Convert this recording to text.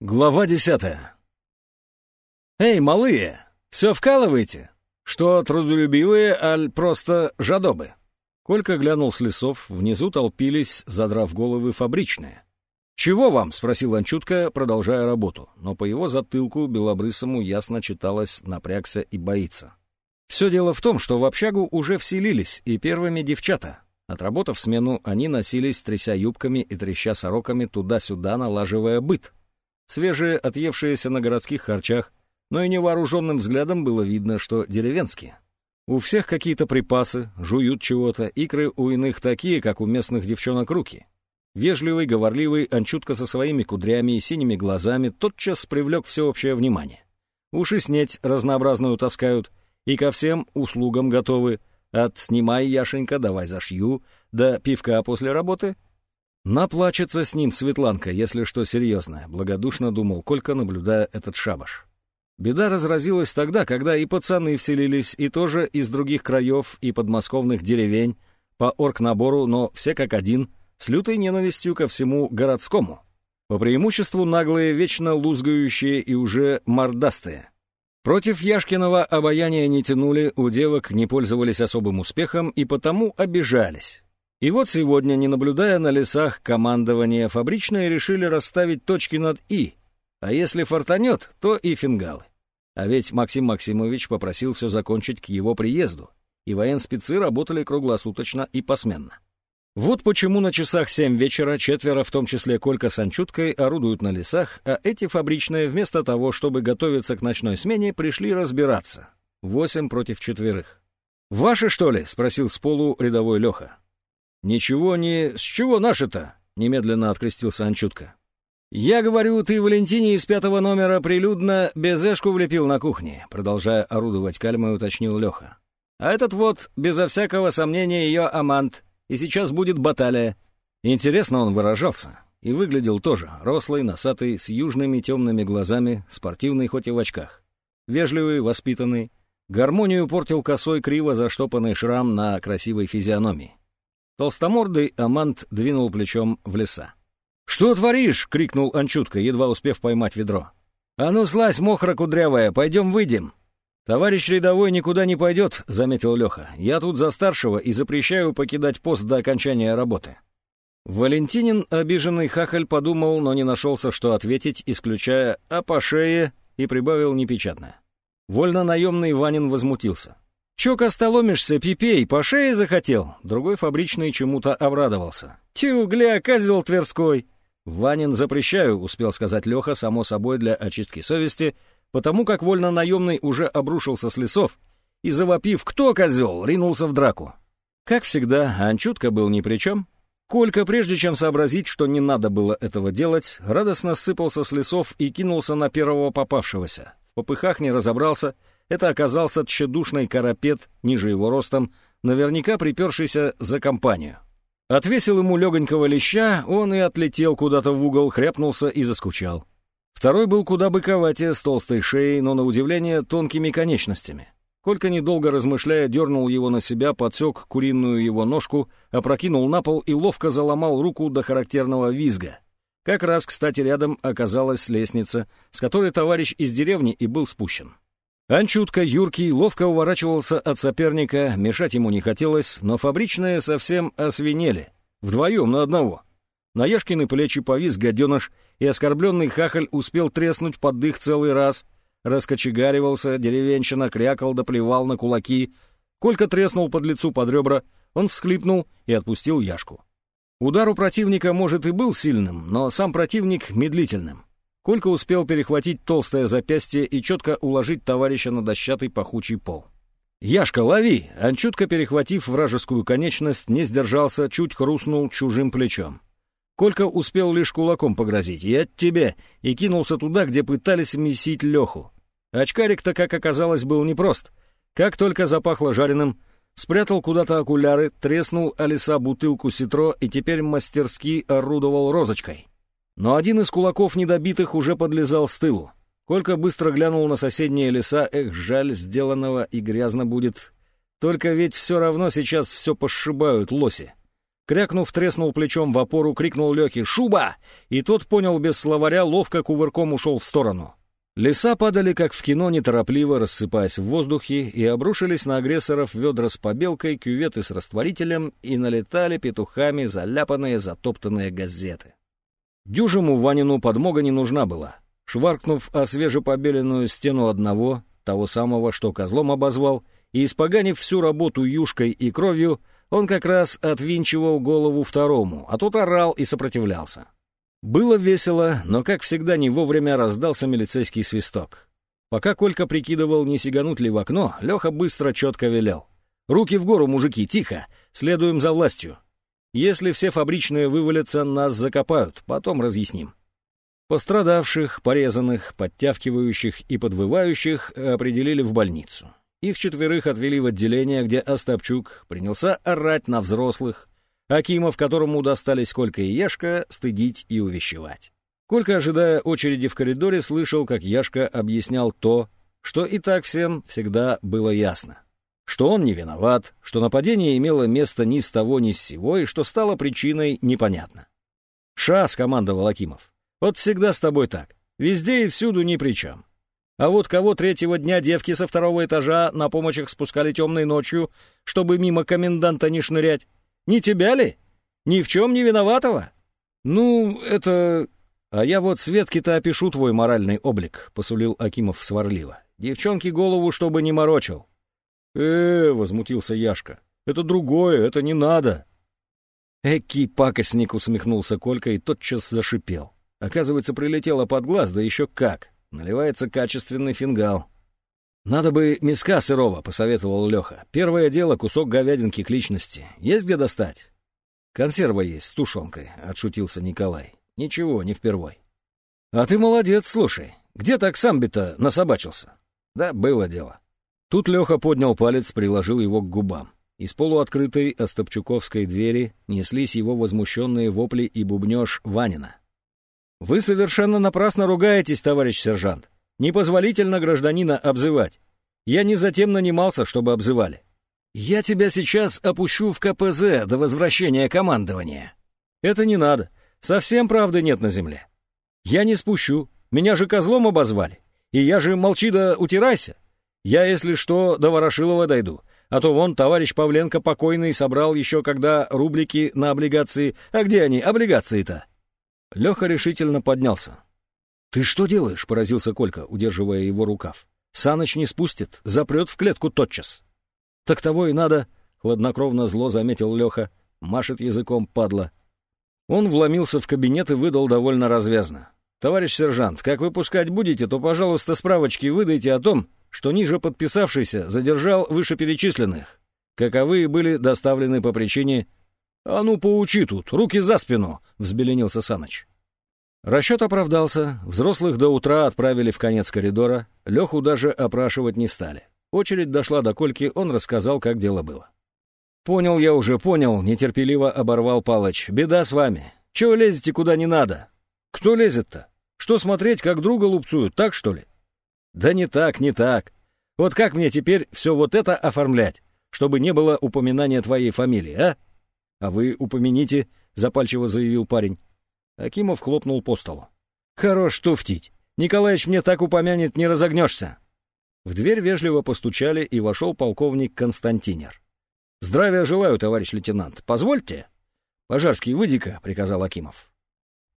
Глава десятая. «Эй, малые, все вкалываете? Что, трудолюбивые, аль просто жадобы?» Колька глянул с лесов, внизу толпились, задрав головы, фабричные. «Чего вам?» — спросил Анчутка, продолжая работу, но по его затылку белобрысому ясно читалось «напрягся и боится». Все дело в том, что в общагу уже вселились и первыми девчата. Отработав смену, они носились, тряся юбками и треща сороками туда-сюда, налаживая быт — свежие, отъевшиеся на городских харчах, но и невооруженным взглядом было видно, что деревенские. У всех какие-то припасы, жуют чего-то, икры у иных такие, как у местных девчонок руки. Вежливый, говорливый, анчутка со своими кудрями и синими глазами тотчас привлек всеобщее внимание. Уши снеть разнообразную таскают, и ко всем услугам готовы, от «снимай, Яшенька, давай зашью», до «пивка после работы», Наплачется с ним Светланка, если что серьезное, благодушно думал Колька, наблюдая этот шабаш. Беда разразилась тогда, когда и пацаны вселились, и тоже из других краев и подмосковных деревень, по оргнабору, но все как один, с лютой ненавистью ко всему городскому. По преимуществу наглые, вечно лузгающие и уже мордастые. Против Яшкиного обаяния не тянули, у девок не пользовались особым успехом и потому обижались. И вот сегодня, не наблюдая на лесах командования, фабричные решили расставить точки над «и», а если фартанет, то и фингалы. А ведь Максим Максимович попросил все закончить к его приезду, и военспецы работали круглосуточно и посменно. Вот почему на часах семь вечера четверо, в том числе Колька с Анчуткой, орудуют на лесах, а эти фабричные, вместо того, чтобы готовиться к ночной смене, пришли разбираться. Восемь против четверых. «Ваши, что ли?» — спросил с полу рядовой Леха. «Ничего не... С чего наши-то?» — немедленно открестился Анчутка. «Я говорю, ты Валентине из пятого номера прилюдно безэшку влепил на кухне», продолжая орудовать кальмой, уточнил Леха. «А этот вот, безо всякого сомнения, ее амант, и сейчас будет баталия». Интересно он выражался. И выглядел тоже, рослый, носатый, с южными темными глазами, спортивный хоть и в очках. Вежливый, воспитанный. Гармонию портил косой, криво заштопанный шрам на красивой физиономии. Толстомордый Амант двинул плечом в леса. «Что творишь?» — крикнул Анчутка, едва успев поймать ведро. «А ну, слазь, мохра кудрявая, пойдем выйдем!» «Товарищ рядовой никуда не пойдет», — заметил Леха. «Я тут за старшего и запрещаю покидать пост до окончания работы». Валентинин, обиженный хахаль, подумал, но не нашелся, что ответить, исключая «а по шее» и прибавил непечатное. Вольно наемный Ванин возмутился. «Чё костоломишься, пипей, по шее захотел?» Другой фабричный чему-то обрадовался. «Тю, гля, козел Тверской!» «Ванин запрещаю», — успел сказать Леха, само собой для очистки совести, потому как вольно-наемный уже обрушился с лесов и, завопив «Кто козел?», ринулся в драку. Как всегда, Анчутка был ни при чем. Колька, прежде чем сообразить, что не надо было этого делать, радостно сыпался с лесов и кинулся на первого попавшегося. В попыхах не разобрался — это оказался тщедушный карапет, ниже его ростом, наверняка припершийся за компанию. Отвесил ему легонького леща, он и отлетел куда-то в угол, хряпнулся и заскучал. Второй был куда быковатее, с толстой шеей, но, на удивление, тонкими конечностями. Колька, недолго размышляя, дернул его на себя, подсек куриную его ножку, опрокинул на пол и ловко заломал руку до характерного визга. Как раз, кстати, рядом оказалась лестница, с которой товарищ из деревни и был спущен. Анчутка, юркий, ловко уворачивался от соперника, мешать ему не хотелось, но фабричные совсем освинели. Вдвоем на одного. На Яшкины плечи повис гаденыш, и оскорбленный хахаль успел треснуть под дых целый раз. Раскочегаривался, деревенщина крякал да на кулаки. Колька треснул под лицу под ребра, он всхлипнул и отпустил Яшку. Удар у противника, может, и был сильным, но сам противник медлительным. Колька успел перехватить толстое запястье и четко уложить товарища на дощатый пахучий пол. «Яшка, лови!» Анчутка, перехватив вражескую конечность, не сдержался, чуть хрустнул чужим плечом. Колька успел лишь кулаком погрозить. «Я тебе!» и кинулся туда, где пытались месить Леху. Очкарик-то, как оказалось, был непрост. Как только запахло жареным, спрятал куда-то окуляры, треснул Алиса бутылку ситро и теперь мастерски орудовал розочкой. Но один из кулаков недобитых уже подлезал с тылу. Колька быстро глянул на соседние леса, эх, жаль, сделанного и грязно будет. Только ведь все равно сейчас все пошибают лоси. Крякнув, треснул плечом в опору, крикнул Лехе «Шуба!» И тот понял без словаря, ловко кувырком ушел в сторону. Леса падали, как в кино, неторопливо рассыпаясь в воздухе, и обрушились на агрессоров ведра с побелкой, кюветы с растворителем, и налетали петухами заляпанные, затоптанные газеты. Дюжему Ванину подмога не нужна была. Шваркнув о свежепобеленную стену одного, того самого, что козлом обозвал, и испоганив всю работу юшкой и кровью, он как раз отвинчивал голову второму, а тот орал и сопротивлялся. Было весело, но, как всегда, не вовремя раздался милицейский свисток. Пока Колька прикидывал, не сигануть ли в окно, Леха быстро четко велел. «Руки в гору, мужики, тихо! Следуем за властью. Если все фабричные вывалятся, нас закопают, потом разъясним». Пострадавших, порезанных, подтявкивающих и подвывающих определили в больницу. Их четверых отвели в отделение, где Остапчук принялся орать на взрослых, Акимов, которому достались Колька и Яшка, стыдить и увещевать. Колька, ожидая очереди в коридоре, слышал, как Яшка объяснял то, что и так всем всегда было ясно. Что он не виноват, что нападение имело место ни с того ни с сего, и что стало причиной, непонятно. «Ша», — скомандовал Акимов, — «вот всегда с тобой так, везде и всюду ни при чем. А вот кого третьего дня девки со второго этажа на помощях спускали темной ночью, чтобы мимо коменданта не шнырять? Не тебя ли? Ни в чем не виноватого? Ну, это... А я вот Светке-то опишу твой моральный облик, посулил Акимов сварливо. Девчонки голову, чтобы не морочил. Э возмутился Яшка. Это другое, это не надо. Эки пакостник, усмехнулся Колька и тотчас зашипел. Оказывается, прилетело под глаз, да еще как. Наливается качественный фингал. «Надо бы миска сырого», — посоветовал Леха. «Первое дело — кусок говядинки к личности. Есть где достать?» «Консерва есть с тушенкой», — отшутился Николай. «Ничего, не впервой». «А ты молодец, слушай. Где так самби-то насобачился?» «Да, было дело». Тут Леха поднял палец, приложил его к губам. Из полуоткрытой Остапчуковской двери неслись его возмущенные вопли и бубнеж Ванина. «Вы совершенно напрасно ругаетесь, товарищ сержант. Непозволительно гражданина обзывать. Я не затем нанимался, чтобы обзывали. Я тебя сейчас опущу в КПЗ до возвращения командования. Это не надо. Совсем правды нет на земле. Я не спущу. Меня же козлом обозвали. И я же молчи да утирайся. Я, если что, до Ворошилова дойду. А то вон товарищ Павленко покойный собрал еще когда рублики на облигации. А где они, облигации-то? Леха решительно поднялся. «Ты что делаешь?» — поразился Колька, удерживая его рукав. «Саныч не спустит, запрет в клетку тотчас». «Так того и надо», — хладнокровно зло заметил Леха. Машет языком, падла. Он вломился в кабинет и выдал довольно развязно. «Товарищ сержант, как выпускать будете, то, пожалуйста, справочки выдайте о том, что ниже подписавшийся задержал вышеперечисленных. Каковые были доставлены по причине... «А ну, поучи тут, руки за спину!» — взбеленился Саныч. Расчет оправдался, взрослых до утра отправили в конец коридора, Леху даже опрашивать не стали. Очередь дошла до Кольки, он рассказал, как дело было. «Понял я уже, понял», — нетерпеливо оборвал Палыч. «Беда с вами. Чего лезете куда не надо? Кто лезет-то? Что смотреть, как друга лупцуют, так что ли?» «Да не так, не так. Вот как мне теперь все вот это оформлять, чтобы не было упоминания твоей фамилии, а?» «А вы упомяните», — запальчиво заявил парень. Акимов хлопнул по столу. «Хорош туфтить. Николаевич мне так упомянет, не разогнешься». В дверь вежливо постучали, и вошел полковник Константинер. «Здравия желаю, товарищ лейтенант. Позвольте?» «Пожарский, выйди-ка», — приказал Акимов.